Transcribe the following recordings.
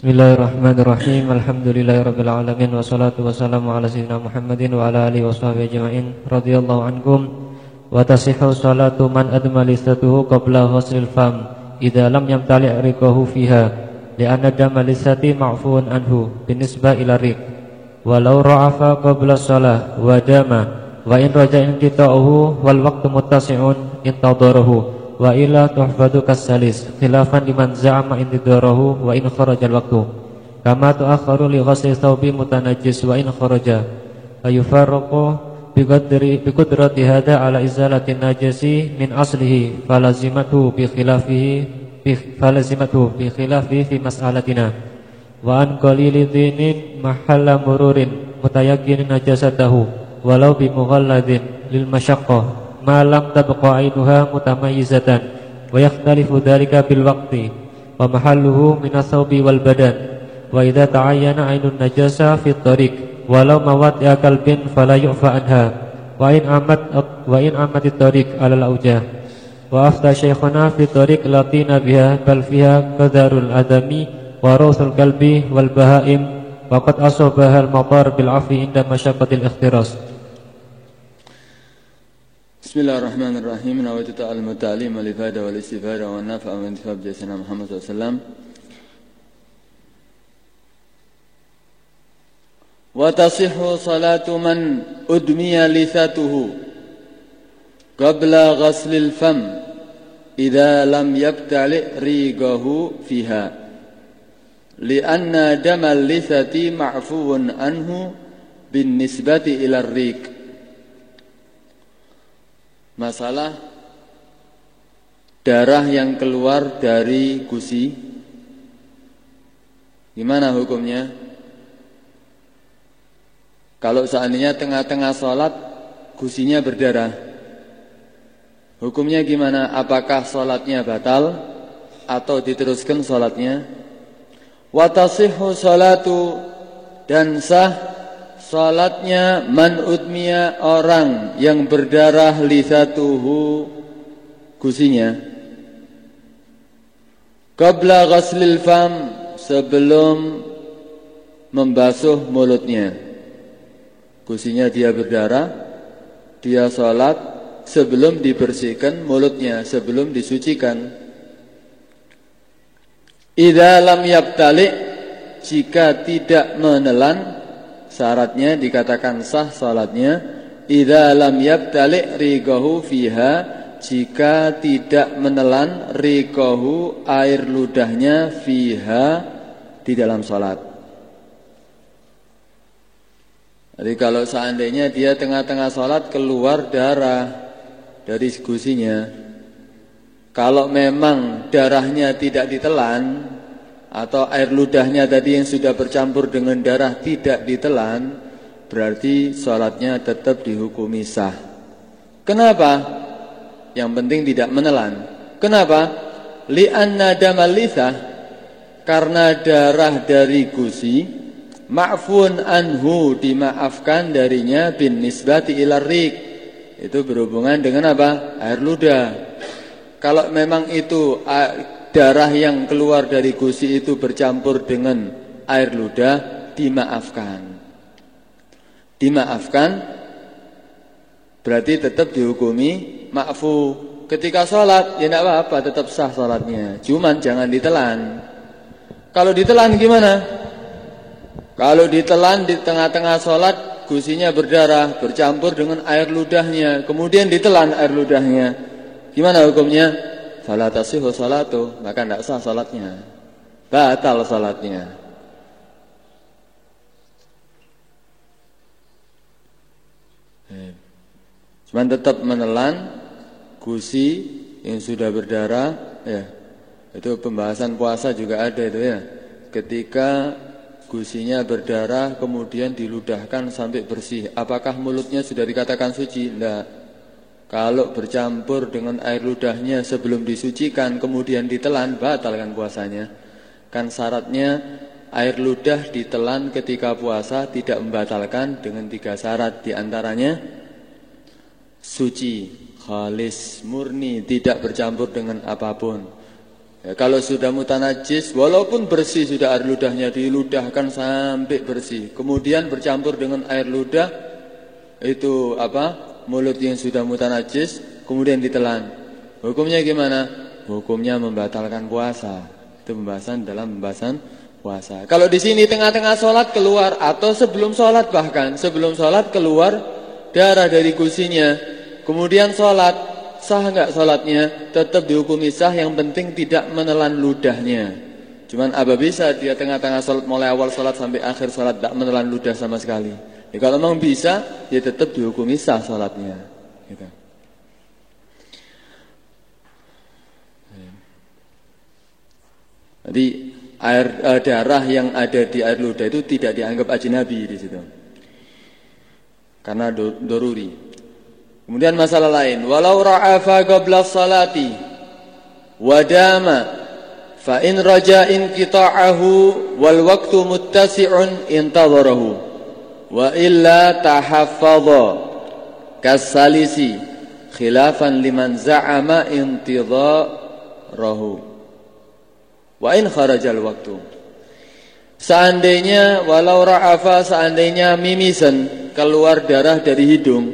Bismillahirrahmanirrahim. Alhamdulillahirabbil alamin wassalatu wassalamu ala sayyidina Muhammadin wa ala alihi washabihi ajmain radhiyallahu ankum. Wa tasihhu salatu man adma lisatuhu qabla ghuslil fam idza lam yamtali' riqahu fiha li'anna dama lisati ma'fuun anhu binisbah ila riq. Walau ra'afa qabla shalah wa dama wa in raja'in qita'uhu wal waqtu muttasi'un intadarahu wa ila tuhfadu kasalis khilafan liman za'ama intidarahu wa in kharaja al-waqtu kama tu'akharu li ghasli thawbi mutanajjis wa in kharaja. Ayufarraqu biqadri biqudrati hada ala izalati najasi min aslihi falazimatu bi khilafihi bi falazimatu bi khilafi fi mas'alatina. Wa an qalili dinin mahalla mururin mutayaqqin najasatahu walau bi mughalladin lil masyaqqah ma lam tabqa ainuha mutamayyizatan wa yakhtalifu dhalika bil waqti wa mahalluhu min wal badan wa idza ainun najasa fi tariq walau mawad ya kalbin fala yu'fa anha wa amat wa in amat at-tariq ala al-awjah wa afta shaykhuna fi latina biha bal fiha adami wa بسم الله الرحمن الرحيم نويت تعلم التعليم والإفادة والاستفادة والنفع والانتفاع بجسنا محمد صلى الله عليه وسلم وتصح صلاة من أدمي لثته قبل غسل الفم إذا لم يبتلع ريقه فيها لأن دم اللثة معفو عنه بالنسبة إلى الريق Masalah darah yang keluar dari gusi Gimana hukumnya? Kalau seandainya tengah-tengah sholat Gusinya berdarah Hukumnya gimana? Apakah sholatnya batal Atau diteruskan sholatnya Watasihu sholatu Dan sah Salatnya man udmiya orang yang berdarah lisatuhu gusinya. Qabla ghaslil fam sebelum membasuh mulutnya. Gusinya dia berdarah, dia salat sebelum dibersihkan mulutnya, sebelum disucikan. Idza lam yabtali jika tidak menelan syaratnya dikatakan sah salatnya idza lam yabtali' riqahu fiha jika tidak menelan riqahu air ludahnya fiha di dalam salat. Jadi kalau seandainya dia tengah-tengah salat keluar darah dari gusinya, kalau memang darahnya tidak ditelan, atau air ludahnya tadi yang sudah bercampur dengan darah tidak ditelan berarti sholatnya tetap dihukumi sah. Kenapa? Yang penting tidak menelan. Kenapa? Li'anna damalitha karena darah dari gusi ma'fun anhu dimaafkan darinya bin nisbati ilar Itu berhubungan dengan apa? Air ludah. Kalau memang itu darah yang keluar dari gusi itu bercampur dengan air ludah dimaafkan. Dimaafkan berarti tetap dihukumi ma'fu. Ketika sholat ya tidak apa-apa tetap sah sholatnya. Cuman jangan ditelan. Kalau ditelan gimana? Kalau ditelan di tengah-tengah sholat gusinya berdarah bercampur dengan air ludahnya. Kemudian ditelan air ludahnya. Gimana hukumnya? Fala tasihu salatu, maka tidak sah salatnya. Batal salatnya. Eh, cuman tetap menelan gusi yang sudah berdarah, ya. Itu pembahasan puasa juga ada itu ya. Ketika gusinya berdarah kemudian diludahkan sampai bersih, apakah mulutnya sudah dikatakan suci? Tidak. Kalau bercampur dengan air ludahnya sebelum disucikan kemudian ditelan batalkan puasanya. Kan syaratnya air ludah ditelan ketika puasa tidak membatalkan dengan tiga syarat di antaranya suci, khalis, murni, tidak bercampur dengan apa pun. Ya, kalau sudah mutanajis, walaupun bersih sudah air ludahnya diludahkan sampai bersih, kemudian bercampur dengan air ludah itu apa? Mulut yang sudah mutanajis, kemudian ditelan. Hukumnya gimana? Hukumnya membatalkan puasa. Itu pembahasan dalam pembahasan puasa. Kalau di sini tengah-tengah sholat keluar atau sebelum sholat bahkan sebelum sholat keluar darah dari gusinya, kemudian sholat sah nggak sholatnya tetap dihukumi sah yang penting tidak menelan ludahnya cuman apa bisa dia tengah-tengah sholat mulai awal sholat sampai akhir sholat tidak menelan ludah sama sekali ya, kalau memang bisa dia tetap dihukumi sah sholatnya gitu. jadi air uh, darah yang ada di air ludah itu tidak dianggap ajnabi di situ. Karena do, doruri. Kemudian masalah lain, walau ra'afa qabla salati wadama fa in raja'in qita'ahu wal waqtu muttasi'un intadharahu wa illa tahaffadha. Kasalisi khilafan liman za'ama intidharahu. Wa in kharajal waqtu Seandainya walau ra'afa seandainya mimisan keluar darah dari hidung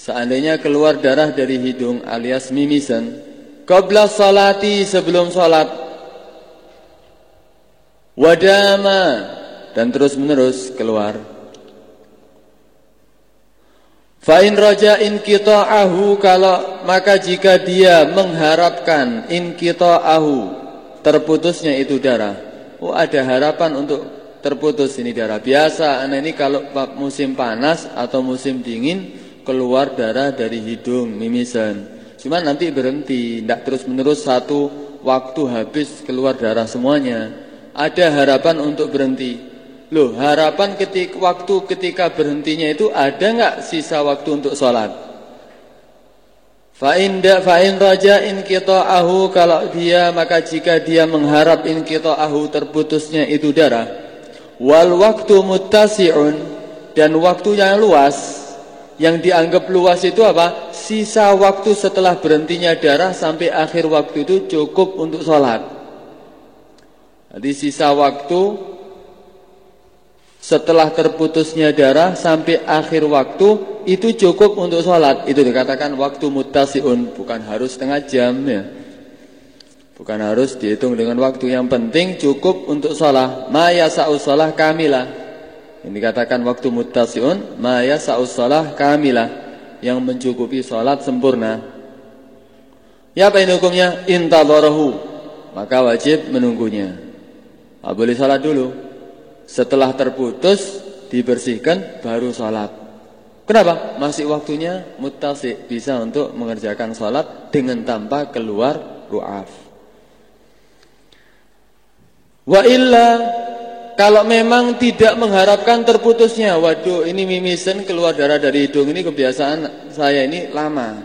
Seandainya keluar darah dari hidung alias mimisan Qabla salati sebelum salat Wadama Dan terus menerus keluar Fa'in raja in ahu Kalau maka jika dia mengharapkan in ahu Terputusnya itu darah Oh ada harapan untuk terputus ini darah Biasa anak ini kalau musim panas atau musim dingin keluar darah dari hidung, mimisan. Cuma nanti berhenti, tidak terus-menerus satu waktu habis keluar darah semuanya. Ada harapan untuk berhenti. Loh, harapan ketika waktu ketika berhentinya itu ada nggak sisa waktu untuk sholat? Fa'in da fa'in raja in ahu kalau dia maka jika dia mengharap in ahu terputusnya itu darah wal waktu muttasi'un dan waktu yang luas yang dianggap luas itu apa? Sisa waktu setelah berhentinya darah sampai akhir waktu itu cukup untuk sholat. Jadi sisa waktu setelah terputusnya darah sampai akhir waktu itu cukup untuk sholat. Itu dikatakan waktu mutasiun, bukan harus setengah jam ya. Bukan harus dihitung dengan waktu yang penting cukup untuk sholat. Maya sa'us sholat kamilah. Yang dikatakan waktu muttasiun ma yasa'us shalah kamilah yang mencukupi salat sempurna. Ya apa ini hukumnya? Intadharahu. Maka wajib menunggunya. Tak boleh salat dulu. Setelah terputus dibersihkan baru salat. Kenapa? Masih waktunya muttasi bisa untuk mengerjakan salat dengan tanpa keluar ru'af. Wa illa kalau memang tidak mengharapkan terputusnya, waduh ini mimisen keluar darah dari hidung ini kebiasaan saya ini lama.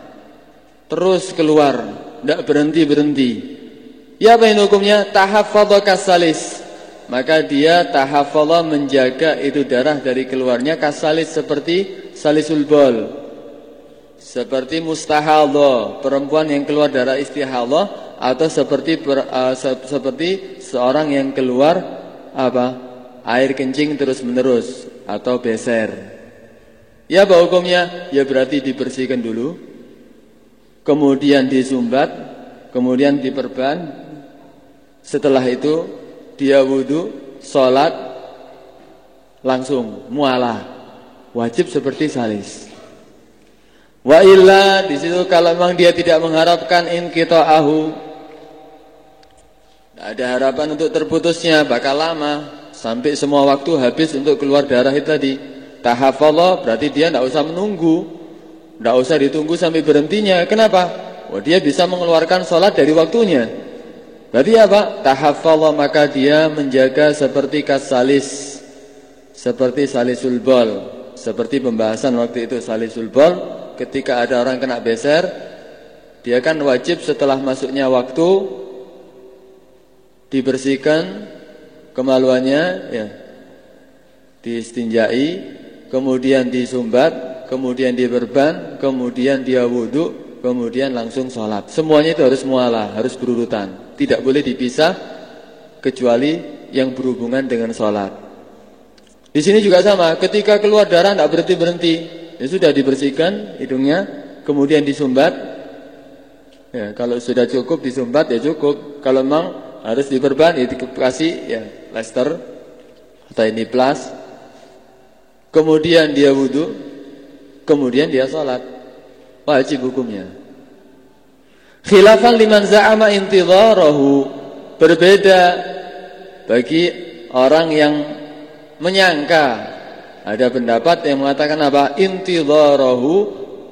Terus keluar, tidak berhenti-berhenti. Ya apa ini hukumnya? Tahaffadha kasalis. Maka dia tahaffadha menjaga itu darah dari keluarnya kasalis seperti salisul bol. Seperti mustahadha, perempuan yang keluar darah istihadha atau seperti uh, seperti seorang yang keluar apa? Air kencing terus-menerus atau beser. Ya apa hukumnya? Ya berarti dibersihkan dulu. Kemudian disumbat, kemudian diperban. Setelah itu dia wudhu, sholat, langsung mualah. Wajib seperti salis. Wa illa di situ kalau memang dia tidak mengharapkan in kita ahu ada harapan untuk terputusnya bakal lama sampai semua waktu habis untuk keluar darah itu tadi. Tahafallah berarti dia tidak usah menunggu, tidak usah ditunggu sampai berhentinya. Kenapa? Wah dia bisa mengeluarkan sholat dari waktunya. Berarti apa? Tahafallah maka dia menjaga seperti kasalis, seperti salisul bol, seperti pembahasan waktu itu salisul bol. Ketika ada orang kena beser, dia kan wajib setelah masuknya waktu dibersihkan kemaluannya ya distinjai kemudian disumbat kemudian diberban kemudian dia wudhu kemudian langsung sholat. Semuanya itu harus mualah, harus berurutan. Tidak boleh dipisah kecuali yang berhubungan dengan sholat. Di sini juga sama, ketika keluar darah tidak berhenti-berhenti. Ya sudah dibersihkan hidungnya, kemudian disumbat. Ya, kalau sudah cukup disumbat ya cukup. Kalau memang harus diperban ya dikasih ya lester atau ini plus. Kemudian dia wudhu, kemudian dia sholat wajib hukumnya. Khilafan liman za'ama intidharahu berbeda bagi orang yang menyangka ada pendapat yang mengatakan apa? Intidharahu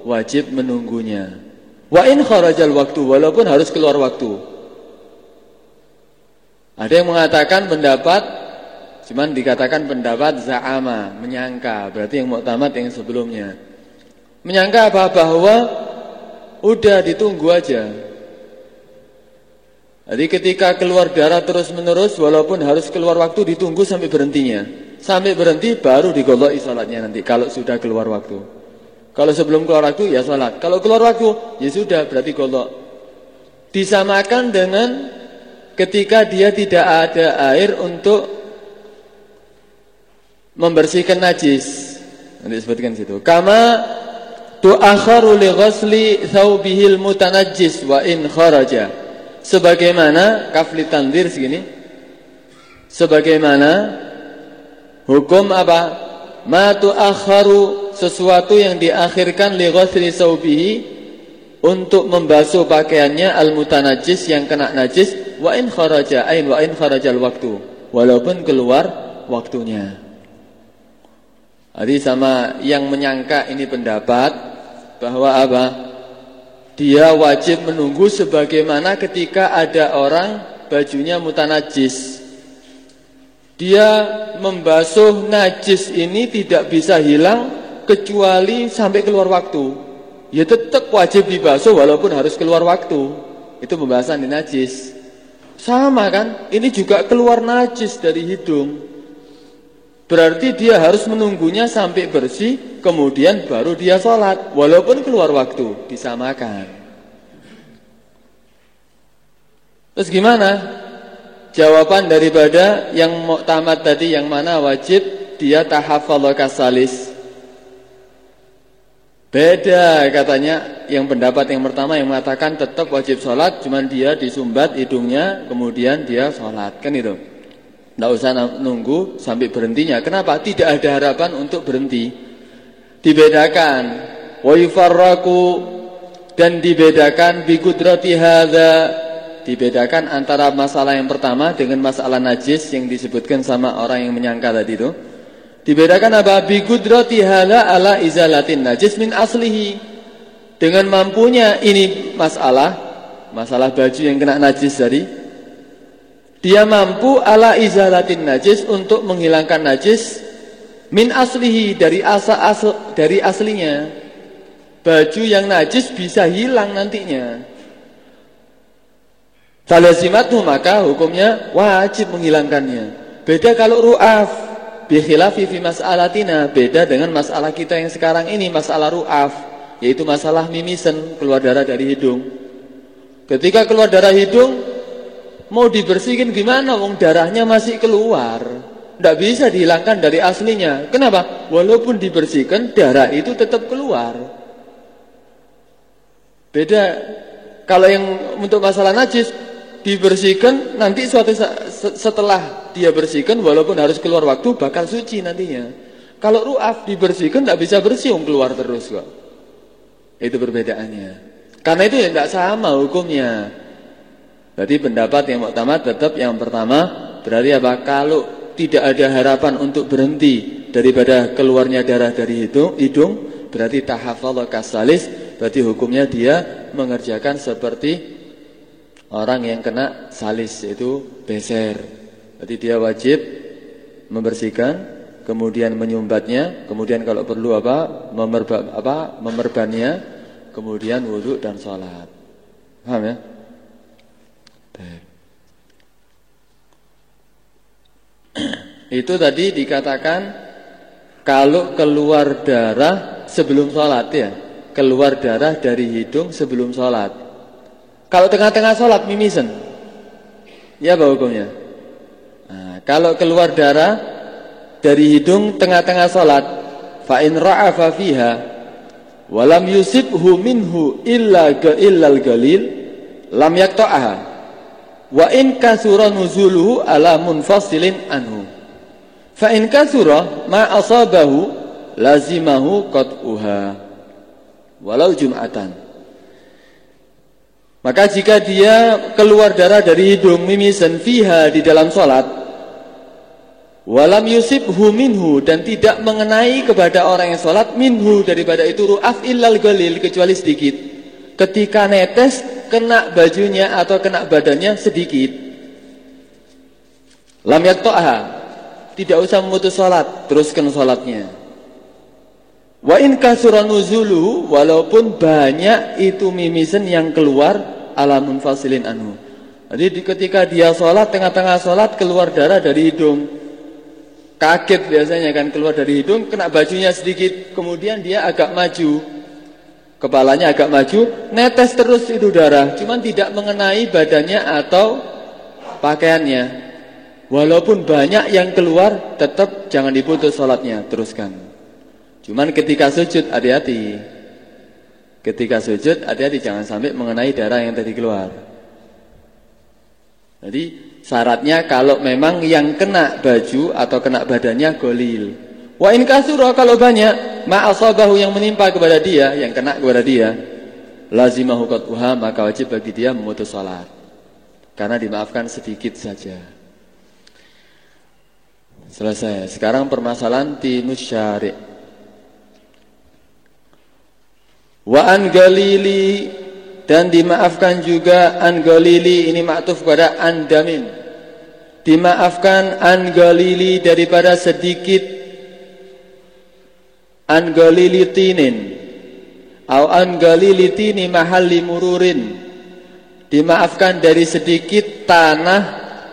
wajib menunggunya. Wa in kharajal waktu walaupun harus keluar waktu. Ada yang mengatakan pendapat cuman dikatakan pendapat za'ama, menyangka, berarti yang muktamad yang sebelumnya. Menyangka apa? Bahwa udah ditunggu aja. Jadi ketika keluar darah terus menerus walaupun harus keluar waktu ditunggu sampai berhentinya. Sampai berhenti baru digolok sholatnya nanti kalau sudah keluar waktu. Kalau sebelum keluar waktu ya sholat. Kalau keluar waktu ya sudah berarti golok. Disamakan dengan ketika dia tidak ada air untuk membersihkan najis. Nanti sebutkan situ. Kama tu'akharu li ghasli thawbihil mutanajjis wa in kharaja. Sebagaimana kafli tanzir segini. Sebagaimana hukum apa? Ma tu'akharu sesuatu yang diakhirkan li ghasli thawbihi untuk membasuh pakaiannya al mutanajjis yang kena najis. Wa in kharaja ain wa in kharajal waktu. Walaupun keluar waktunya. Jadi sama yang menyangka ini pendapat bahwa apa? Dia wajib menunggu sebagaimana ketika ada orang bajunya mutanajis. Dia membasuh najis ini tidak bisa hilang kecuali sampai keluar waktu. Ya tetap wajib dibasuh walaupun harus keluar waktu. Itu pembahasan di najis. Sama kan? Ini juga keluar najis dari hidung. Berarti dia harus menunggunya sampai bersih, kemudian baru dia sholat. Walaupun keluar waktu, disamakan. Terus gimana? Jawaban daripada yang muktamad tadi yang mana wajib dia tahafal kasalis. Beda katanya yang pendapat yang pertama yang mengatakan tetap wajib sholat, cuman dia disumbat hidungnya, kemudian dia sholat, kan itu. Tidak usah nunggu sampai berhentinya. Kenapa? Tidak ada harapan untuk berhenti. Dibedakan. Dan dibedakan bi qudrati Dibedakan antara masalah yang pertama dengan masalah najis yang disebutkan sama orang yang menyangka tadi itu. Dibedakan apa? Bi qudrati ala izalatin najis min aslihi. Dengan mampunya ini masalah, masalah baju yang kena najis tadi dia mampu ala izalatin najis untuk menghilangkan najis min aslihi dari asal asal dari aslinya. Baju yang najis bisa hilang nantinya. Falazimatu maka hukumnya wajib menghilangkannya. Beda kalau ru'af bikhilafi fi mas'alatina, beda dengan masalah kita yang sekarang ini masalah ru'af, yaitu masalah mimisen, keluar darah dari hidung. Ketika keluar darah hidung, Mau dibersihkan gimana? Wong darahnya masih keluar. Tidak bisa dihilangkan dari aslinya. Kenapa? Walaupun dibersihkan, darah itu tetap keluar. Beda. Kalau yang untuk masalah najis, dibersihkan, nanti suatu setelah dia bersihkan, walaupun harus keluar waktu, bakal suci nantinya. Kalau ru'af dibersihkan, tidak bisa bersih, keluar terus kok. Itu perbedaannya. Karena itu ya tidak sama hukumnya. Berarti pendapat yang pertama tetap yang pertama berarti apa? Kalau tidak ada harapan untuk berhenti daripada keluarnya darah dari hidung, hidung berarti tahafal kasalis, berarti hukumnya dia mengerjakan seperti orang yang kena salis itu beser. Berarti dia wajib membersihkan, kemudian menyumbatnya, kemudian kalau perlu apa? Memerba, apa? memerbannya, kemudian wudhu dan sholat. Paham ya? Itu tadi dikatakan kalau keluar darah sebelum sholat ya. keluar darah dari hidung sebelum sholat. Kalau tengah-tengah sholat mimisen, ya apa hukumnya? Nah, kalau keluar darah dari hidung tengah-tengah sholat, fa'in ra'afa fiha, walam yusibhu minhu illa ga illal galil, lam yakto'aha, wa in kasura nuzuluhu ala munfasilin anhu. Fa'in kasura ma asabahu lazimahu qat'uha walau jumatan. Maka jika dia keluar darah dari hidung mimisan fiha di dalam solat, walam yusibhu minhu dan tidak mengenai kepada orang yang solat minhu daripada itu ru'af illal galil kecuali sedikit. Ketika netes kena bajunya atau kena badannya sedikit. Lam yakto'aha tidak usah memutus solat, teruskan solatnya. Wa in kasura nuzuluhu walaupun banyak itu mimisen yang keluar alamun fasilin anhu. Jadi ketika dia sholat tengah-tengah sholat keluar darah dari hidung. Kaget biasanya kan keluar dari hidung kena bajunya sedikit kemudian dia agak maju. Kepalanya agak maju, netes terus itu darah, cuman tidak mengenai badannya atau pakaiannya. Walaupun banyak yang keluar, tetap jangan diputus sholatnya, teruskan. Cuman ketika sujud hati-hati. Ketika sujud hati-hati jangan sampai mengenai darah yang tadi keluar. Jadi syaratnya kalau memang yang kena baju atau kena badannya golil. Wa in kasura kalau banyak ma'asabahu yang menimpa kepada dia, yang kena kepada dia, lazimahu qatuha maka wajib bagi dia memutus salat. Karena dimaafkan sedikit saja. Selesai. Sekarang permasalahan tinus syari'. Wa an galili dan dimaafkan juga an galili ini maktuf kepada an damin. Dimaafkan an galili daripada sedikit an galili tinin au an galili tini mahalli mururin. Dimaafkan dari sedikit tanah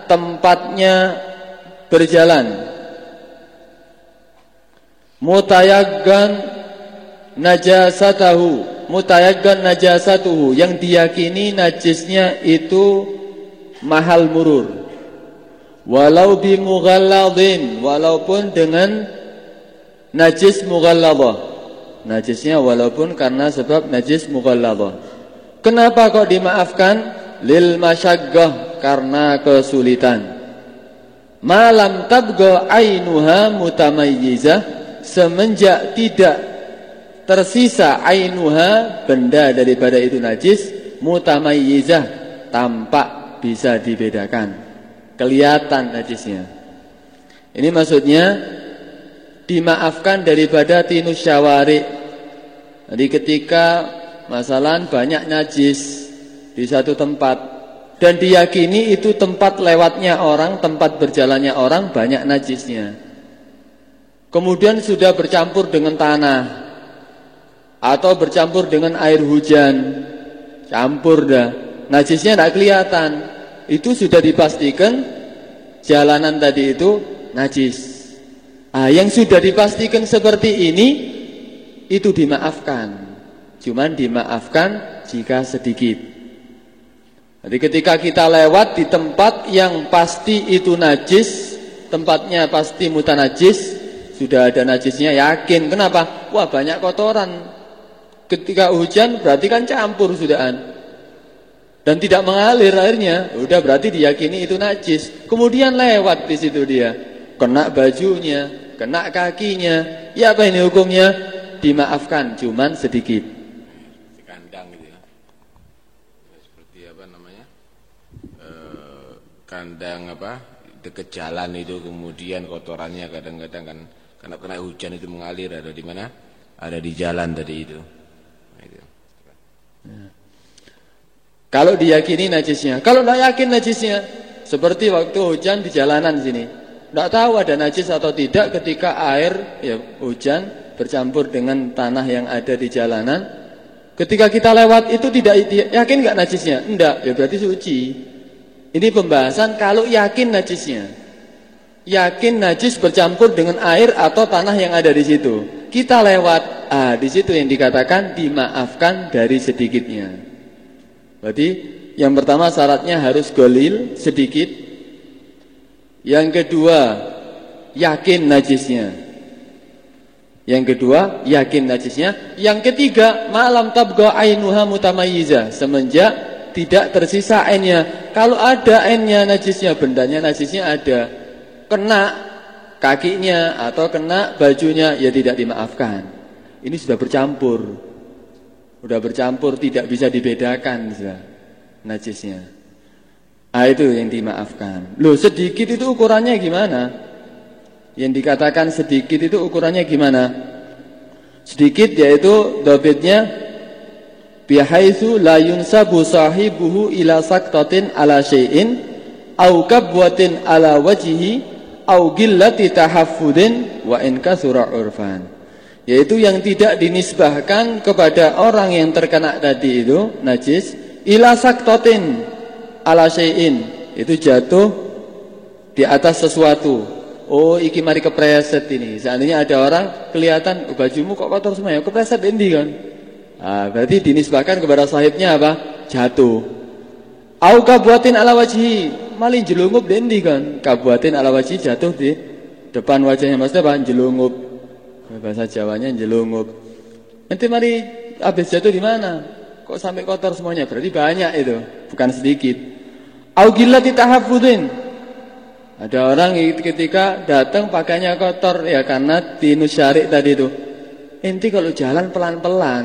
tempatnya berjalan. Mutayaggan najasatahu mutayaggan najasatuhu yang diyakini najisnya itu mahal murur walau bi mughalladhin walaupun dengan najis mughalladhah. Najisnya walaupun karena sebab najis mughalladhah. Kenapa kok dimaafkan? Lil masyaggah karena kesulitan. Malam tabga ainuha mutamayyizah semenjak tidak tersisa ainuha benda daripada itu najis mutamayyizah tampak bisa dibedakan. Kelihatan najisnya. Ini maksudnya dimaafkan daripada tinus syawari. Jadi ketika masalah banyak najis di satu tempat dan diyakini itu tempat lewatnya orang tempat berjalannya orang banyak najisnya. Kemudian sudah bercampur dengan tanah atau bercampur dengan air hujan campur dah najisnya tidak kelihatan. Itu sudah dipastikan jalanan tadi itu najis ah yang sudah dipastikan seperti ini itu dimaafkan. Cuman dimaafkan jika sedikit. Jadi ketika kita lewat di tempat yang pasti itu najis tempatnya pasti mutanajis sudah ada najisnya yakin. Kenapa? Wah banyak kotoran. Ketika hujan berarti kan campur sudahan. Dan tidak mengalir airnya, udah berarti diyakini itu najis. Kemudian lewat di situ dia, kena bajunya, kena kakinya. Ya apa ini hukumnya? Dimaafkan, cuman sedikit. Kandang gitu ya. Seperti apa namanya? E, kandang apa? Dekat jalan itu kemudian kotorannya kadang-kadang kan karena kena hujan itu mengalir ada di mana? Ada di jalan tadi itu. Kalau diyakini najisnya, kalau tidak yakin najisnya, seperti waktu hujan di jalanan sini, tidak tahu ada najis atau tidak ketika air ya hujan bercampur dengan tanah yang ada di jalanan. Ketika kita lewat itu tidak yakin nggak najisnya? Tidak, ya berarti suci. Ini pembahasan kalau yakin najisnya. Yakin najis bercampur dengan air atau tanah yang ada di situ. Kita lewat ah di situ yang dikatakan dimaafkan dari sedikitnya. Berarti yang pertama syaratnya harus golil sedikit. Yang kedua yakin najisnya. Yang kedua yakin najisnya. Yang ketiga malam tabqa ainuha mutamayyiza semenjak tidak tersisa ainnya. Kalau ada ainnya najisnya, bendanya najisnya ada. Kena kakinya atau kena bajunya ya tidak dimaafkan. Ini sudah bercampur. Sudah bercampur tidak bisa dibedakan sudah najisnya. Ah itu yang dimaafkan. Loh sedikit itu ukurannya gimana? Yang dikatakan sedikit itu ukurannya gimana? Sedikit yaitu dobitnya bihaitsu la yunsabu sahibuhu ila saktatin ala syai'in au kabwatin ala wajhihi au gillati tahaffudin wa in kasura urfan. Yaitu yang tidak dinisbahkan kepada orang yang terkena tadi itu najis ila saktotin ala syai'in. Itu jatuh di atas sesuatu. Oh iki mari kepreset ini. Seandainya ada orang kelihatan oh, bajumu kok kotor semua ya? Kepreset ini kan? Ah, berarti dinisbahkan kepada sahibnya apa? Jatuh. Au kabuatin ala wajhi. Malin jelungup dendi kan? Kabuatin ala wajhi jatuh di depan wajahnya. Maksudnya apa? Jelungup bahasa Jawanya jelungup nanti mari habis jatuh di mana Kok sampai kotor semuanya? Berarti banyak itu, bukan sedikit. Augillati tahaffudin. Ada orang ketika datang pakainya kotor ya karena tinus syarik tadi itu. Inti kalau jalan pelan-pelan,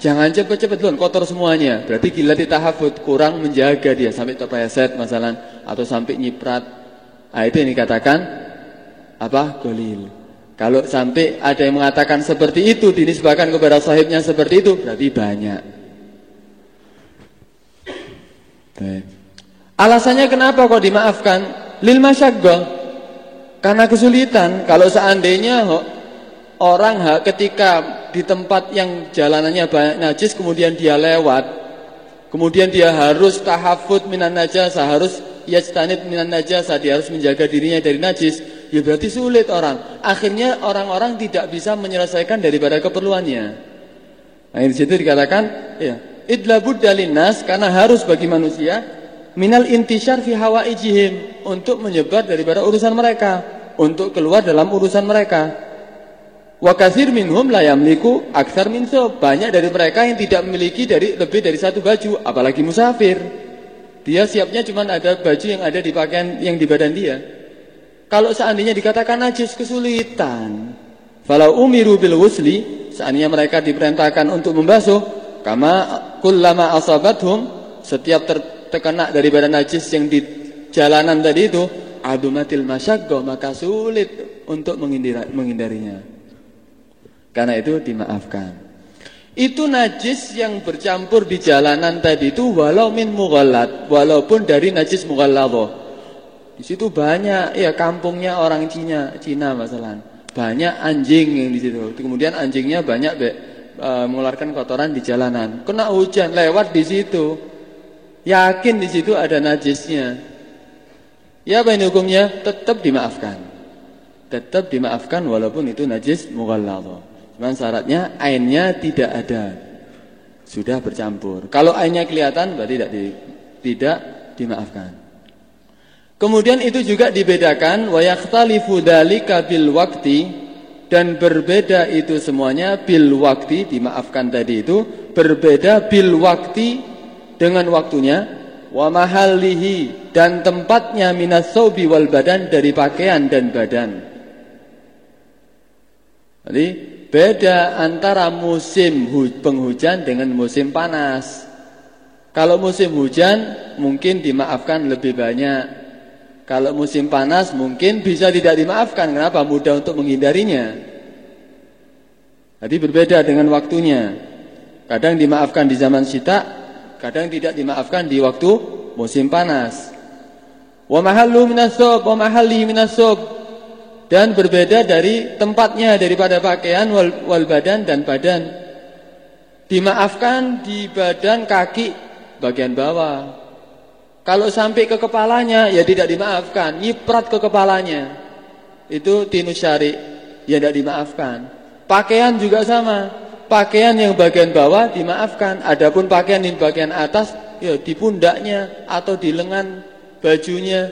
jangan cepet-cepet loh kotor semuanya. Berarti gila tahafud, kurang menjaga dia sampai terpleset masalah atau sampai nyiprat. Nah, itu yang dikatakan apa? Golil. Kalau sampai ada yang mengatakan seperti itu dinisbahkan kepada sahibnya seperti itu, berarti banyak. Alasannya kenapa kok dimaafkan? Lil masyaggoh. Karena kesulitan. Kalau seandainya orang ketika di tempat yang jalanannya banyak najis kemudian dia lewat, kemudian dia harus tahafut minan najasa, harus yajtanib minan najasa, dia harus menjaga dirinya dari najis, ya berarti sulit orang. Akhirnya orang-orang tidak bisa menyelesaikan daripada keperluannya. Nah, di situ dikatakan, ya, idlabud dalinas karena harus bagi manusia minal intishar fi hawaijihim untuk menyebar daripada urusan mereka, untuk keluar dalam urusan mereka. Wa katsir minhum la yamliku aktsar min Banyak dari mereka yang tidak memiliki dari lebih dari satu baju, apalagi musafir. Dia siapnya cuma ada baju yang ada di pakaian yang di badan dia. Kalau seandainya dikatakan najis kesulitan. Falau umiru bil wusli, seandainya mereka diperintahkan untuk membasuh, kama kullama asabathum setiap terkena daripada najis yang di jalanan tadi itu adumatil masyaggo maka sulit untuk menghindarinya. Karena itu dimaafkan. Itu najis yang bercampur di jalanan tadi itu walau min mughallat, walaupun dari najis mughalladho. Di situ banyak ya kampungnya orang Cina, Cina masalah. Banyak anjing yang di situ. Kemudian anjingnya banyak e, mengeluarkan kotoran di jalanan. Kena hujan lewat di situ. Yakin di situ ada najisnya. Ya apa ini hukumnya? Tetap dimaafkan. Tetap dimaafkan walaupun itu najis mughalladha. Cuman syaratnya ainnya tidak ada. Sudah bercampur. Kalau ainnya kelihatan berarti tidak di, tidak dimaafkan. Kemudian itu juga dibedakan wa yakhtalifu dzalika bil waqti dan berbeda itu semuanya bil waktu dimaafkan tadi itu berbeda bil waktu dengan waktunya wa mahallihi dan tempatnya minas saubi wal badan dari pakaian dan badan. Jadi beda antara musim penghujan dengan musim panas. Kalau musim hujan mungkin dimaafkan lebih banyak kalau musim panas mungkin bisa tidak dimaafkan. Kenapa? Mudah untuk menghindarinya. Jadi berbeda dengan waktunya. Kadang dimaafkan di zaman sita, kadang tidak dimaafkan di waktu musim panas. Wa mahallu wa mahalli. Dan berbeda dari tempatnya daripada pakaian wal, wal badan dan badan. Dimaafkan di badan kaki bagian bawah. Kalau sampai ke kepalanya ya tidak dimaafkan, nyiprat ke kepalanya. Itu tinus syari, ya tidak dimaafkan. Pakaian juga sama. Pakaian yang bagian bawah dimaafkan. Adapun pakaian yang bagian atas ya di pundaknya atau di lengan bajunya.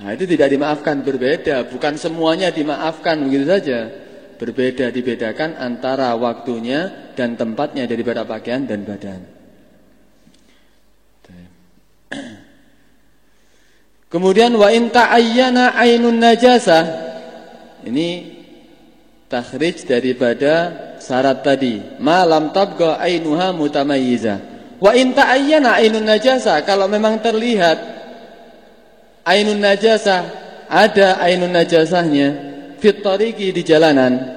Nah, itu tidak dimaafkan, berbeda. Bukan semuanya dimaafkan begitu saja. Berbeda dibedakan antara waktunya dan tempatnya daripada pakaian dan badan. Kemudian wa in ta'ayyana ainun najasah. Ini takhrij daripada syarat tadi. Malam tabqa ainuha mutamayyiza. Wa in ta'ayyana ainun najasah kalau memang terlihat ainun najasah ada ainun najasahnya fit tariqi di jalanan.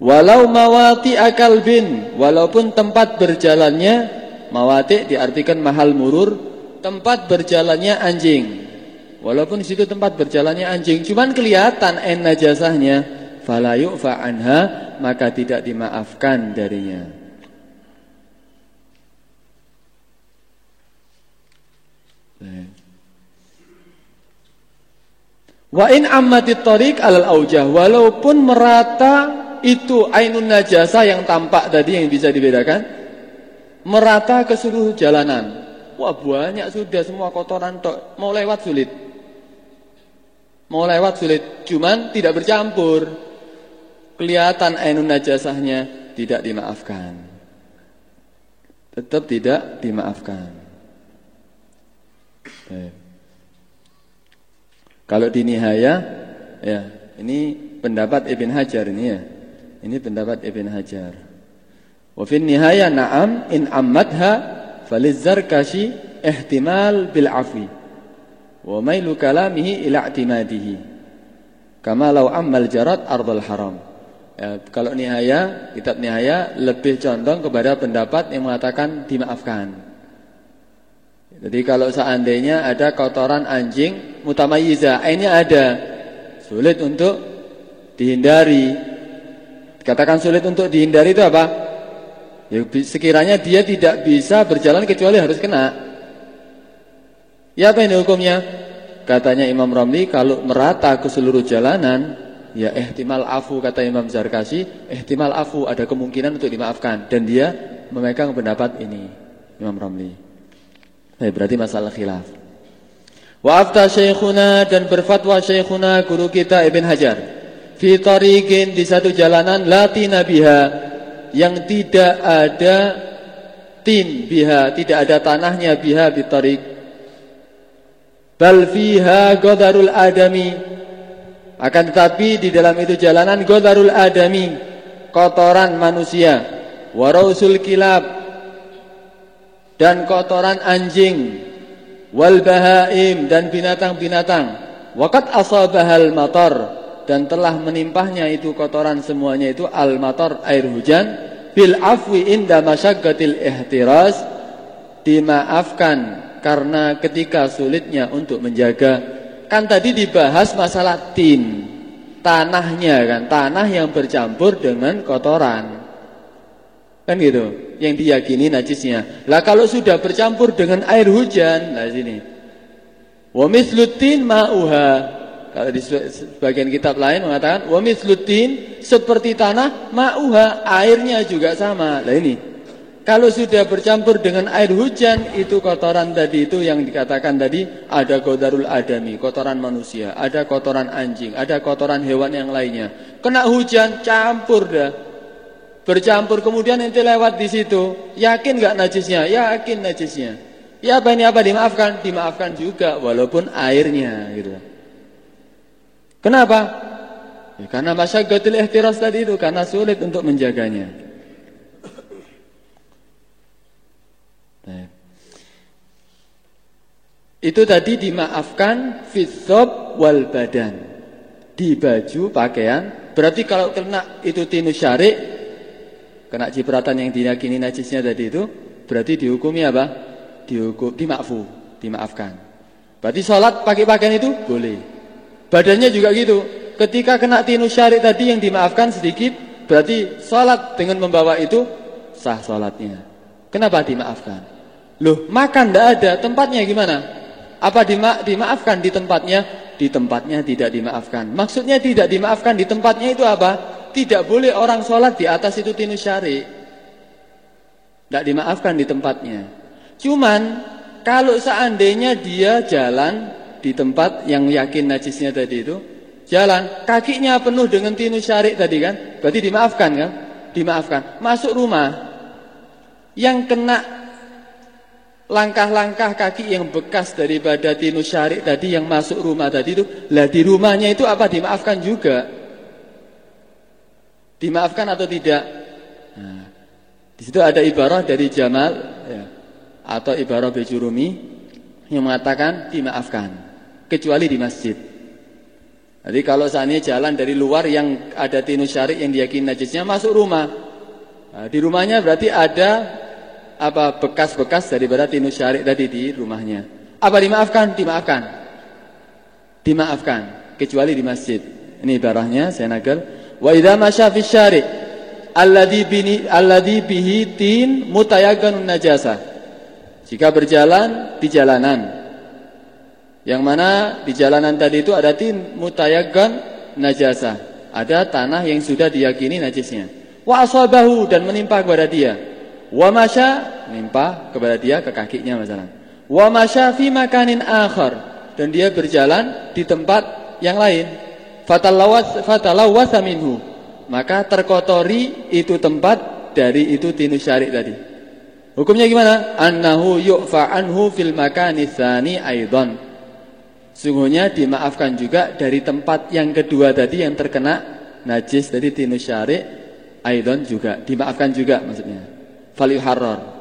Walau mawati akal bin walaupun tempat berjalannya mawati diartikan mahal murur tempat berjalannya anjing. Walaupun di situ tempat berjalannya anjing, cuman kelihatan en najasahnya, fala yu'fa anha, maka tidak dimaafkan darinya. Wa in ammatit tariq alal aujah walaupun merata itu ainun najasa yang tampak tadi yang bisa dibedakan merata ke seluruh jalanan Wah banyak sudah semua kotoran tok. Mau lewat sulit. Mau lewat sulit. Cuman tidak bercampur. Kelihatan ainun najasahnya tidak dimaafkan. Tetap tidak dimaafkan. Baik. Kalau di nihaya ya, ini pendapat Ibn Hajar ini ya. Ini pendapat Ibn Hajar. Wa fi nihaya na'am in ammadha bil afwi wa mailu kalamihi ila i'timadihi kama law ammal jarat ardal haram ya, kalau nihaya kitab nihaya lebih condong kepada pendapat yang mengatakan dimaafkan. Jadi kalau seandainya ada kotoran anjing mutamayyiza ini ada. Sulit untuk dihindari. Katakan sulit untuk dihindari itu apa Ya, sekiranya dia tidak bisa berjalan kecuali harus kena. Ya apa ini hukumnya? Katanya Imam Ramli kalau merata ke seluruh jalanan, ya ihtimal afu kata Imam Zarkasi, ihtimal afu ada kemungkinan untuk dimaafkan dan dia memegang pendapat ini Imam Ramli. Nah, berarti masalah khilaf. Wa afta syekhuna dan berfatwa syekhuna guru kita Ibn Hajar fi tariqin di satu jalanan lati nabiha yang tidak ada tin biha, tidak ada tanahnya biha bitarik. Bal fiha godarul adami. Akan tetapi di dalam itu jalanan godarul adami, kotoran manusia, warausul kilab dan kotoran anjing, wal bahaim dan binatang-binatang. Wakat asabahal matar dan telah menimpahnya itu kotoran semuanya itu al-matar air hujan bil afwi inda masyaggatil ihtiraz dimaafkan karena ketika sulitnya untuk menjaga. Kan tadi dibahas masalah tin. Tanahnya kan tanah yang bercampur dengan kotoran. Kan gitu yang diyakini najisnya. Lah kalau sudah bercampur dengan air hujan nah sini. Wa mislutin ma'uha kalau di sebagian kitab lain mengatakan wa mislutin seperti tanah ma'uha airnya juga sama. Nah ini kalau sudah bercampur dengan air hujan itu kotoran tadi itu yang dikatakan tadi ada kodarul adami, kotoran manusia, ada kotoran anjing, ada kotoran hewan yang lainnya. Kena hujan campur dah. Bercampur kemudian nanti lewat di situ. Yakin nggak najisnya? Yakin najisnya. Ya apa ini apa dimaafkan? Dimaafkan juga walaupun airnya gitu. Kenapa? Ya, karena masyaggatul ihtiras tadi itu karena sulit untuk menjaganya. Itu tadi dimaafkan fitsob wal badan. Di baju, pakaian. Berarti kalau kena itu tinu syarik, kena cipratan yang diyakini najisnya tadi itu, berarti dihukumi apa? Dihukum, dimakfu, dimaafkan. Berarti sholat pakai pakaian itu boleh. Badannya juga gitu. Ketika kena tinu syari tadi yang dimaafkan sedikit, berarti sholat dengan membawa itu sah sholatnya. Kenapa dimaafkan? Loh, makan tidak ada, tempatnya gimana? Apa dima dimaafkan di tempatnya? di tempatnya tidak dimaafkan. Maksudnya tidak dimaafkan di tempatnya itu apa? Tidak boleh orang sholat di atas itu tinus syari. Tidak dimaafkan di tempatnya. Cuman kalau seandainya dia jalan di tempat yang yakin najisnya tadi itu, jalan kakinya penuh dengan tinus syari tadi kan, berarti dimaafkan kan? Dimaafkan. Masuk rumah yang kena langkah-langkah kaki yang bekas daripada tinus syarik tadi yang masuk rumah tadi itu lah di rumahnya itu apa? Dimaafkan juga. Dimaafkan atau tidak? Nah, di situ ada ibarah dari Jamal ya, atau ibarah Bejurumi yang mengatakan dimaafkan kecuali di masjid jadi kalau seandainya jalan dari luar yang ada tinus syarik yang diyakini najisnya masuk rumah nah, di rumahnya berarti ada apa bekas-bekas daripada tinus syarik tadi di rumahnya. Apa dimaafkan? Dimaafkan. Dimaafkan kecuali di masjid. Ini ibarahnya saya nakal. Wa idza masya fi syari' alladhi bini alladhi bihi tin mutayagganun najasa. Jika berjalan di jalanan yang mana di jalanan tadi itu ada tin mutayaggan najasa. Ada tanah yang sudah diyakini najisnya. Wa asabahu dan menimpa kepada dia Wa masya menimpa kepada dia ke kakinya masalah. Wa masya fi makanin akhar dan dia berjalan di tempat yang lain. Fatalawas fatalawasa minhu. Maka terkotori itu tempat dari itu tinus syari tadi. Hukumnya gimana? Annahu yu'fa anhu fil makani tsani aidan. Sungguhnya dimaafkan juga dari tempat yang kedua tadi yang terkena najis tadi tinus syari aidan juga dimaafkan juga maksudnya falyuharrar.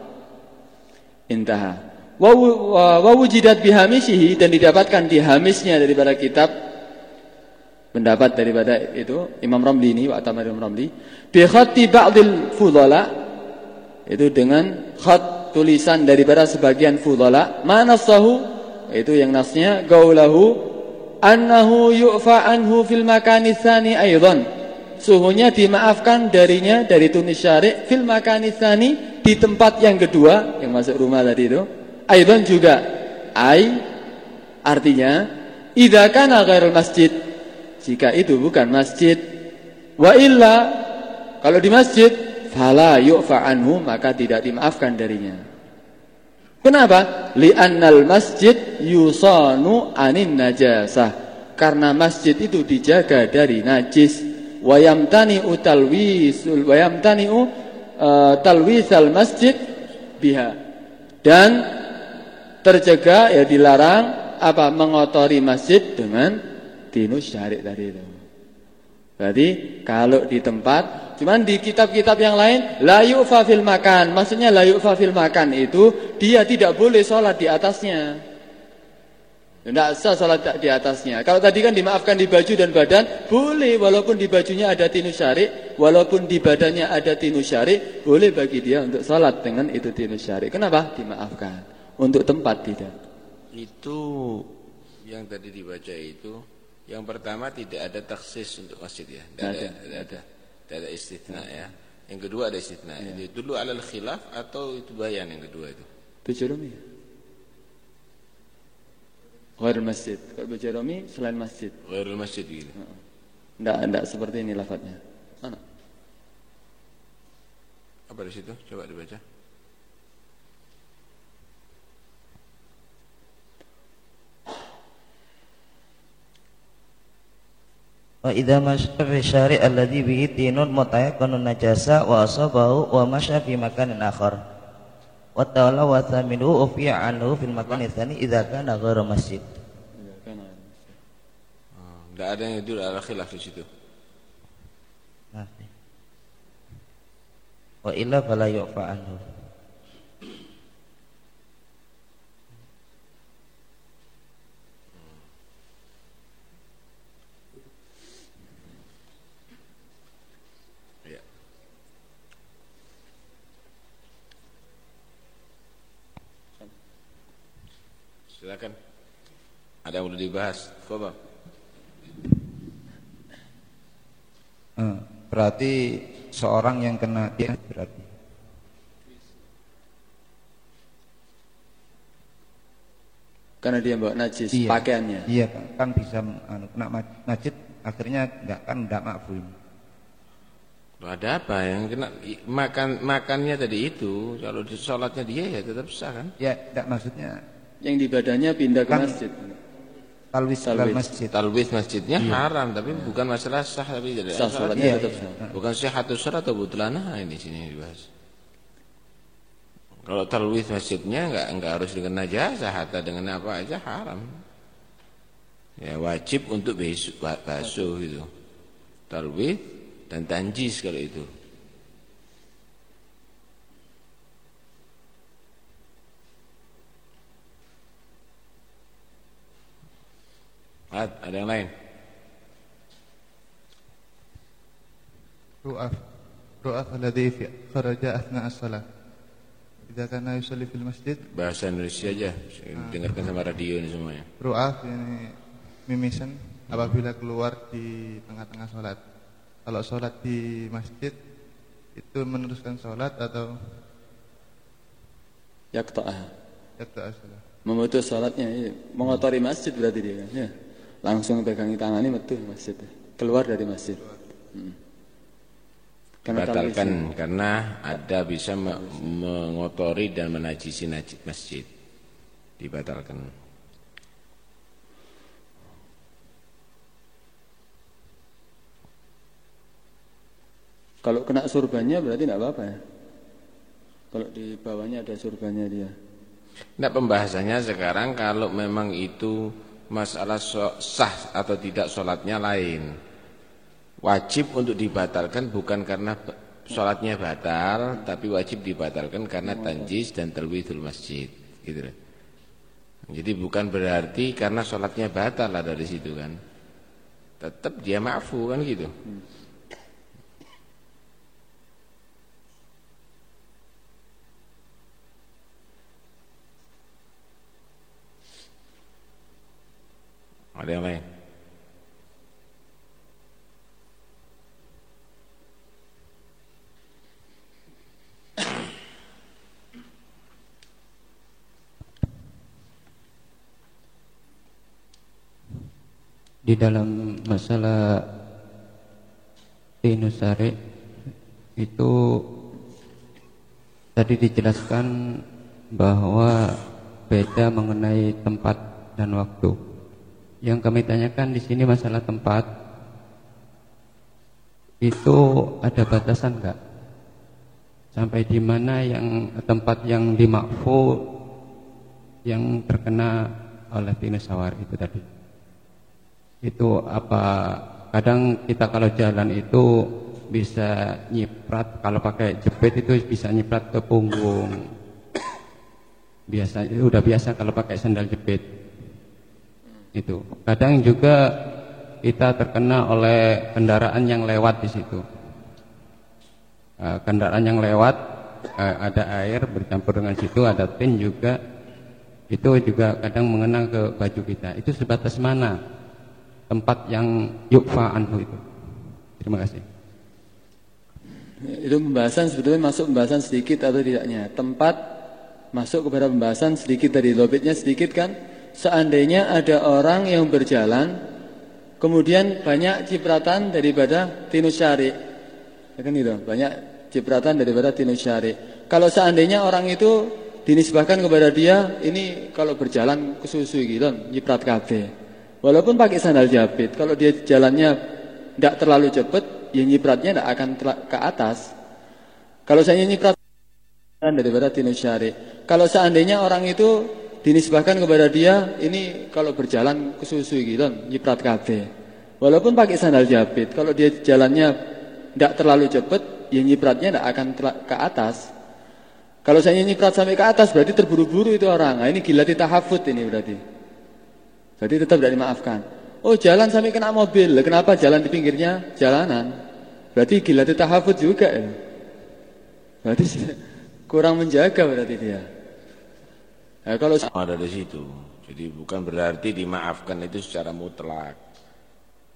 Intaha. Wa wujidat bihamishihi dan didapatkan di hamisnya daripada kitab pendapat daripada itu Imam Ramli ini wa Atamar Imam Ramli bi khatti ba'dil fudala itu dengan khat tulisan daripada sebagian fudala mana sahu itu yang nasnya gaulahu annahu yu'fa anhu fil makani tsani aidan suhunya dimaafkan darinya dari tunis syari' fil makanisani di tempat yang kedua yang masuk rumah tadi itu. Aidan juga. Ai artinya idza kana ghairul masjid. Jika itu bukan masjid. Wa illa kalau di masjid fala yu'fa anhu maka tidak dimaafkan darinya kenapa? Li'annal masjid yusanu anin najasah. Karena masjid itu dijaga dari najis. Wayamtani utalwisul wayamtani uh, talwisal masjid biha. Dan terjaga ya dilarang apa mengotori masjid dengan tinus syarik tadi itu. Berarti kalau di tempat cuman di kitab-kitab yang lain la yu'fa fil makan. Maksudnya la yu'fa fil makan itu dia tidak boleh sholat di atasnya. Tidak sah salat di atasnya. Kalau tadi kan dimaafkan di baju dan badan, boleh walaupun di bajunya ada tinus syari, walaupun di badannya ada tinus syari, boleh bagi dia untuk salat dengan itu tinus syari. Kenapa? Dimaafkan. Untuk tempat tidak. Itu yang tadi dibaca itu, yang pertama tidak ada taksis untuk masjid ya. Tidak ada, tidak ada, tidak ada istitna ya. Yang kedua ada istitna. Ya. Itu dulu alal khilaf atau itu bayan yang kedua itu? Ya. Ghairul masjid. Kalau baca Romi selain masjid. Ghairul masjid gitu. Enggak, enggak seperti ini lafadznya. Mana? Apa di situ? Coba dibaca. Wa idza masya fi syari' alladhi bihi tinun mutayaqqanun najasa wa asabahu wa masya fi makanin akhar wa ta'ala wa thaminuhu ufiya anhu fil makan tsani idza kana ghairu masjid. Tidak ada yang itu ada khilaf di situ. Wa illa fala yu'fa anhu. Silakan. Ada yang perlu dibahas? Coba. Eh, berarti seorang yang kena dia berarti Karena dia bawa najis Iya. pakaiannya. Iya kan, kan bisa anu, kena najis akhirnya enggak kan enggak makfum. Ada apa yang kena makan makannya tadi itu kalau di sholatnya dia ya tetap sah kan? Ya enggak maksudnya Yang di badannya pindah ke Kan- masjid. talwis Talwis. masjid. Talwis masjidnya haram tapi bukan masalah sah tapi tidak Sah sholatnya Iya, tetap iya. sah. Bukan sihatus sholat atau butlanah ini sini dibahas. Kalau talwis masjidnya enggak enggak harus dengan najasah atau dengan apa aja haram. Ya wajib untuk besu- ba- basuh itu. Talwis dan tanjis kalau itu. Ustaz, ada yang lain? Ru'af Ru'af al-adhi ya. kharaja ahna as-salah Idza kana yusalli fil masjid. Bahasa Indonesia aja, ah. dengarkan sama radio ini semuanya. Ru'af ini mimisan apabila keluar di tengah-tengah sholat Kalau sholat di masjid itu meneruskan sholat atau Yakta'ah Yakta'ah sholat Memutus sholatnya iya. mengotori masjid berarti dia. Ya. Langsung pegangi tangannya metu masjid. Keluar dari masjid. Hmm. Karena Dibatalkan talwisnya. karena ada bisa me- mengotori dan menajisi najis masjid. Dibatalkan. Kalau kena surbannya berarti tidak apa-apa ya. Kalau di bawahnya ada surbannya dia. Nah pembahasannya sekarang kalau memang itu masalah sah atau tidak sholatnya lain. Wajib untuk dibatalkan bukan karena sholatnya batal, tapi wajib dibatalkan karena tanjis dan telwidul masjid. Gitu. Jadi bukan berarti karena sholatnya batal lah dari situ kan. Tetap dia maafu kan gitu. Ada yang di dalam masalah tinusari itu tadi dijelaskan bahwa beda mengenai tempat dan waktu. Yang kami tanyakan di sini masalah tempat itu ada batasan enggak? Sampai di mana yang tempat yang dimakfu yang terkena oleh tinusawar itu tadi? itu apa kadang kita kalau jalan itu bisa nyiprat kalau pakai jepit itu bisa nyiprat ke punggung biasa udah biasa kalau pakai sandal jepit itu kadang juga kita terkena oleh kendaraan yang lewat di situ Eh, kendaraan yang lewat eh, ada air bercampur dengan situ ada tin juga itu juga kadang mengena ke baju kita itu sebatas mana tempat yang yukfa anhu itu. Terima kasih. Itu pembahasan sebetulnya masuk pembahasan sedikit atau tidaknya. Tempat masuk kepada pembahasan sedikit dari lobitnya sedikit kan. Seandainya ada orang yang berjalan, kemudian banyak cipratan daripada tinus syari. Ya kan gitu, banyak cipratan daripada tinus syari. Kalau seandainya orang itu dinisbahkan kepada dia, ini kalau berjalan kesusu gitu, nyiprat kabeh. Walaupun pakai sandal jepit, kalau dia jalannya tidak terlalu cepat, ya nyipratnya tidak akan ke atas. Kalau saya nyiprat daripada tinus syari. Kalau seandainya orang itu dinisbahkan kepada dia, ini kalau berjalan kesusu gitu, nyiprat kabeh. Walaupun pakai sandal jepit, kalau dia jalannya tidak terlalu cepat, ya nyipratnya tidak akan ke atas. Kalau saya nyiprat sampai ke atas, berarti terburu-buru itu orang. Nah, ini gila tahafut ini berarti. Berarti tetap tidak dimaafkan. Oh jalan sampai kena mobil, kenapa jalan di pinggirnya jalanan? Berarti gila tahafut juga ya. Berarti kurang menjaga berarti dia. Nah, kalau ada di situ. Jadi bukan berarti dimaafkan itu secara mutlak.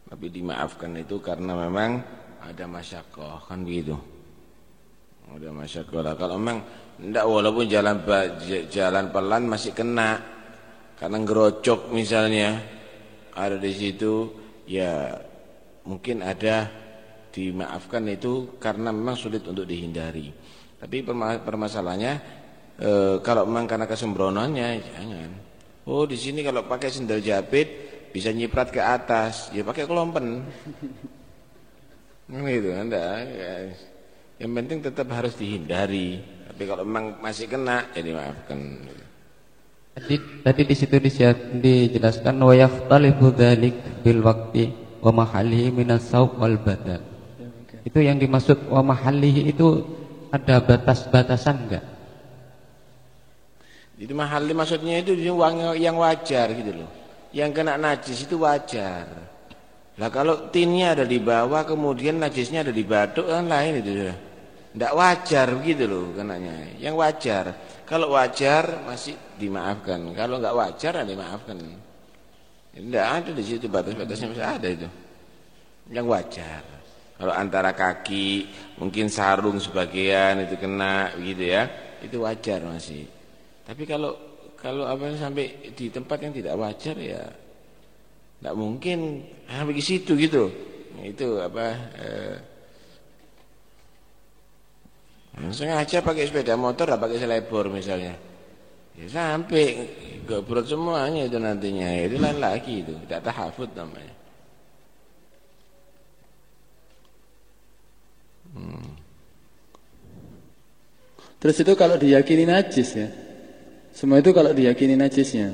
Tapi dimaafkan itu karena memang ada masyakoh kan begitu. Ada masyakoh lah. Kalau memang tidak walaupun jalan jalan pelan masih kena. karena ngerocok misalnya ada di situ ya mungkin ada dimaafkan itu karena memang sulit untuk dihindari. Tapi permasalahannya e, kalau memang karena kesembronoannya jangan. Oh di sini kalau pakai sendal jepit bisa nyiprat ke atas, ya pakai kelompen. gitu, anda. Ya. Yang penting tetap harus dihindari. Tapi kalau memang masih kena, ya dimaafkan. Tadi, tadi di situ dijelaskan wa yahtalifu dzalik bil waqti wa mahallihi minas saub wal badal. Itu yang dimaksud wa mahallihi itu ada batas-batasan enggak? Jadi mahali maksudnya itu uang yang wajar gitu loh. Yang kena najis itu wajar. Lah kalau tinnya ada di bawah kemudian najisnya ada di batuk kan lain itu sudah. Tidak wajar gitu loh kenanya. Yang wajar. Kalau wajar masih dimaafkan. Kalau enggak wajar ya dimaafkan. Tidak ada di situ batas-batasnya masih ada itu. Yang wajar. Kalau antara kaki, mungkin sarung sebagian itu kena gitu ya. Itu wajar masih. Tapi kalau kalau apa sampai di tempat yang tidak wajar ya tidak mungkin sampai ke situ gitu. Itu apa eh, Sengaja pakai sepeda motor atau pakai selebor misalnya. Ya sampai gobrol semuanya itu nantinya. Itu lain lagi itu, tidak tahafut namanya. Hmm. Terus itu kalau diyakini najis ya. Semua itu kalau diyakini najisnya.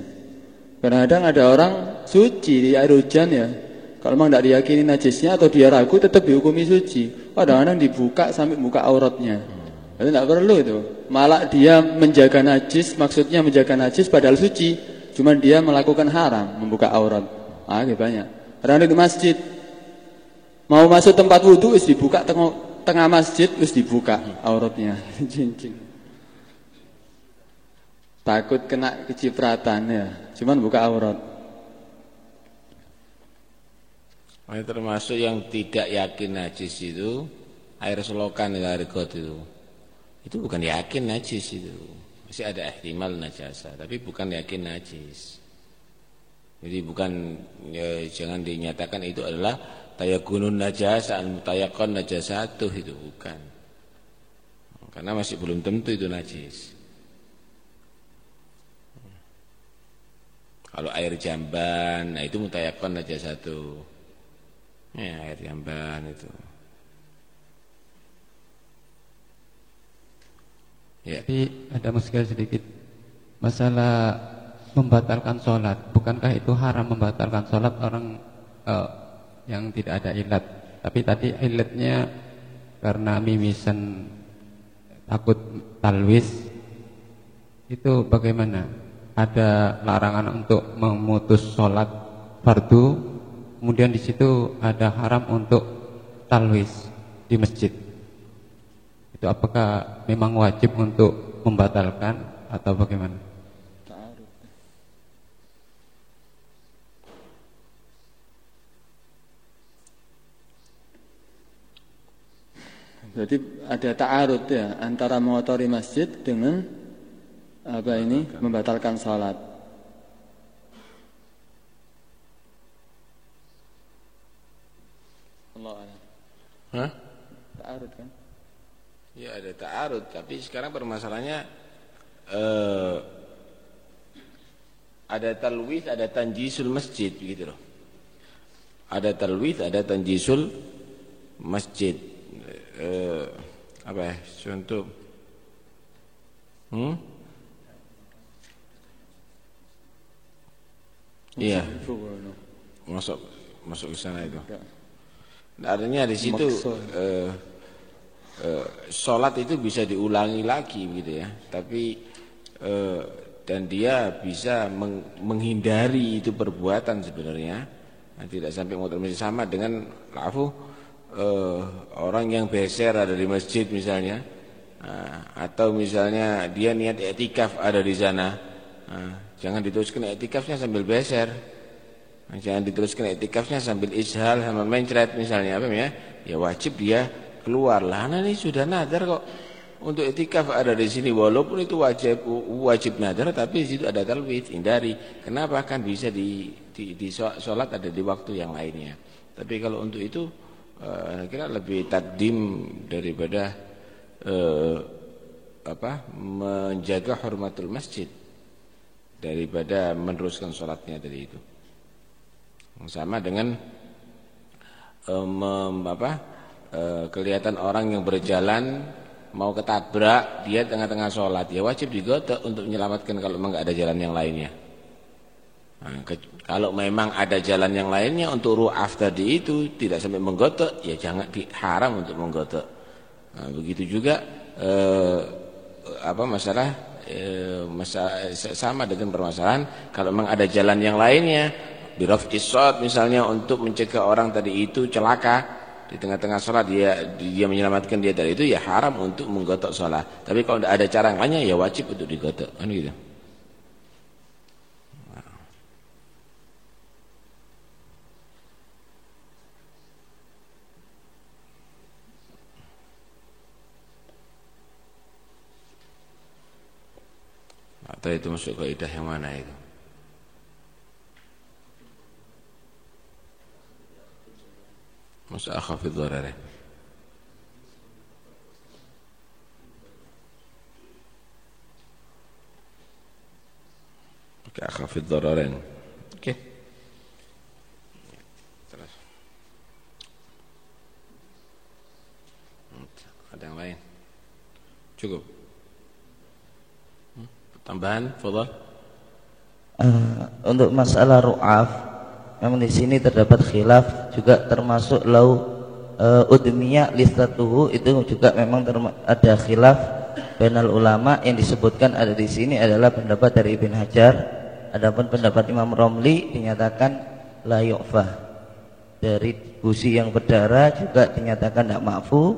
Kadang-kadang ada orang suci di air hujan ya. Kalau memang tidak diyakini najisnya atau dia ragu tetap dihukumi suci. Kadang-kadang dibuka sampai buka auratnya. Itu tidak perlu itu. Malah dia menjaga najis, maksudnya menjaga najis padahal suci. Cuma dia melakukan haram, membuka aurat. Ah, banyak. Karena di masjid, mau masuk tempat wudhu, is dibuka tengah, tengah masjid, is dibuka auratnya. Cincin. Takut kena kecipratan ya, cuman buka aurat. Ini termasuk yang tidak yakin najis itu air selokan air got itu. Itu bukan yakin najis itu. Masih ada ihtimal najasa, tapi bukan yakin najis. Jadi bukan ya, jangan dinyatakan itu adalah tayakunun najasa, mutayakon najasatuh itu bukan. Karena masih belum tentu itu najis. Kalau air jamban, nah itu mutayakon najasatuh. Ya, air jamban itu. Ya. Tapi ada muskil sedikit masalah membatalkan sholat. Bukankah itu haram membatalkan sholat orang uh, yang tidak ada ilat? Tapi tadi ilatnya karena mimisan takut talwis itu bagaimana? Ada larangan untuk memutus sholat fardu, kemudian di situ ada haram untuk talwis di masjid. Itu apakah memang wajib untuk membatalkan atau bagaimana? Jadi ada ta'arud ya antara mengotori masjid dengan apa ini membatalkan salat. Allah Hah? Ta'arud kan? Ya ada ta'arud, tapi sekarang permasalahannya eh, ada talwith, ada tanjisul masjid gitu loh. Ada talwith, ada tanjisul masjid. Eh, apa ya? Contoh Hmm? Iya. Masuk masuk ke sana itu. Nah, adanya di situ eh, eh, sholat itu bisa diulangi lagi gitu ya. Tapi eh, dan dia bisa meng, menghindari itu perbuatan sebenarnya. Nah, tidak sampai motor masjid. Sama dengan lafu eh, orang yang beser ada di masjid misalnya. Nah, atau misalnya dia niat etikaf ada di sana. Nah, jangan diteruskan etikafnya sambil beser. Jangan diteruskan etikafnya sambil ishal sama mencret misalnya apa ya? Ya wajib dia keluar. Lah ini sudah nadar kok. Untuk etikaf ada di sini walaupun itu wajib wajib nadar tapi di situ ada talwid hindari. Kenapa? Kan bisa di, di, di sholat ada di waktu yang lainnya. Tapi kalau untuk itu uh, kira lebih takdim daripada uh, apa menjaga hormatul masjid daripada meneruskan sholatnya dari itu. Sama dengan uh, mem, apa, uh, kelihatan orang yang berjalan mau ketabrak dia tengah-tengah sholat. Ya wajib digotok untuk menyelamatkan kalau memang ada jalan yang lainnya. Nah, ke, kalau memang ada jalan yang lainnya untuk ru'af tadi itu tidak sampai menggotok ya jangan di, haram untuk menggotok. Nah, begitu juga eh, apa masalah masalah sama dengan permasalahan kalau memang ada jalan yang lainnya biraf isot misalnya untuk mencegah orang tadi itu celaka di tengah-tengah sholat dia dia menyelamatkan dia dari itu ya haram untuk menggotok sholat tapi kalau tidak ada cara lainnya ya wajib untuk digotok. Kan gitu atau itu masuk kaidah yang mana itu? Masa akhafid dharare Oke akhafid dhararen Oke. Terus. Ada yang lain? Cukup. hmm? Tambahan Fadal uh, Untuk masalah ru'af Memang di sini terdapat khilaf juga termasuk lau uh, udmiya listatuhu itu juga memang ada khilaf benal ulama yang disebutkan ada di sini adalah pendapat dari Ibn Hajar. Adapun pendapat Imam Romli dinyatakan la yu'fah. Dari gusi yang berdarah juga dinyatakan tidak maafu.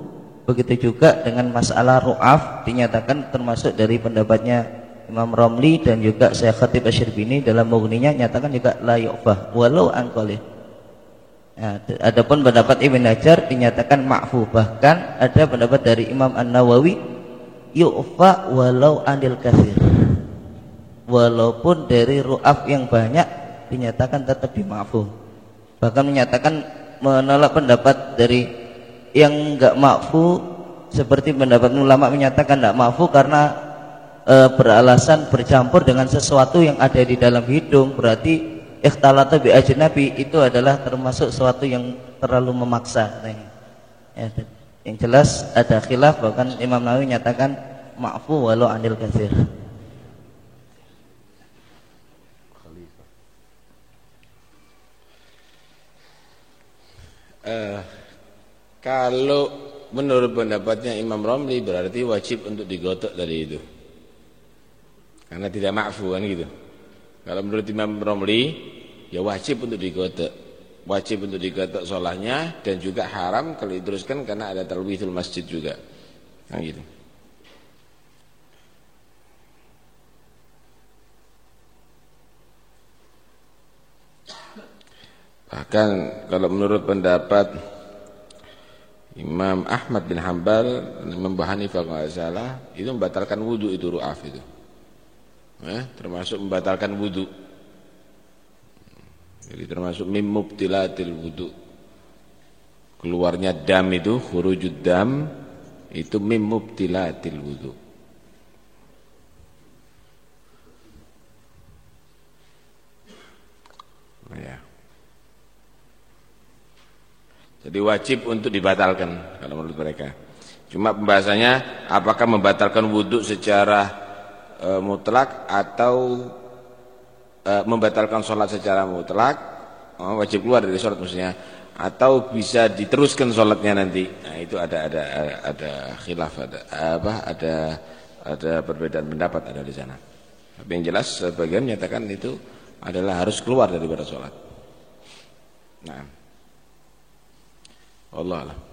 Begitu juga dengan masalah ru'af dinyatakan termasuk dari pendapatnya Imam Romli dan juga Syekh Khatib Asyirbini dalam mughninya nyatakan juga la yu'fah walau angkolih. Ya, adapun pendapat Ibn Hajar dinyatakan ma'fu bahkan ada pendapat dari Imam An-Nawawi yu'fa walau anil kafir. Walaupun dari ru'af yang banyak dinyatakan tetap dima'fu. Bahkan menyatakan menolak pendapat dari yang enggak ma'fu seperti pendapat ulama menyatakan enggak ma'fu karena e, beralasan bercampur dengan sesuatu yang ada di dalam hidung. Berarti ikhtalata bi ajnabi itu adalah termasuk sesuatu yang terlalu memaksa. Ya, yang jelas ada khilaf bahkan Imam Nawawi nyatakan ma'fu walau anil katsir. Uh, kalau menurut pendapatnya Imam Romli berarti wajib untuk digotok dari itu. Karena tidak ma'fu kan gitu. Kalau menurut Imam Romli ya wajib untuk digodok. Wajib untuk digodok solahnya dan juga haram kalau diteruskan karena ada talwithul masjid juga. Kan gitu. Bahkan kalau menurut pendapat Imam Ahmad bin Hambal, Imam Hanifah kalau salah, itu membatalkan wudhu itu ru'af itu eh, termasuk membatalkan wudhu jadi termasuk mimubtilatil wudhu keluarnya dam itu khurujud dam itu mimubtilatil wudhu ya. Jadi wajib untuk dibatalkan kalau menurut mereka. Cuma pembahasannya apakah membatalkan wudhu secara e, mutlak atau e, membatalkan sholat secara mutlak oh, wajib keluar dari sholat maksudnya atau bisa diteruskan sholatnya nanti. Nah itu ada ada ada khilaf ada apa ada ada perbedaan pendapat ada di sana. Tapi yang jelas sebagian menyatakan itu adalah harus keluar daripada sholat. Nah. Allah Allah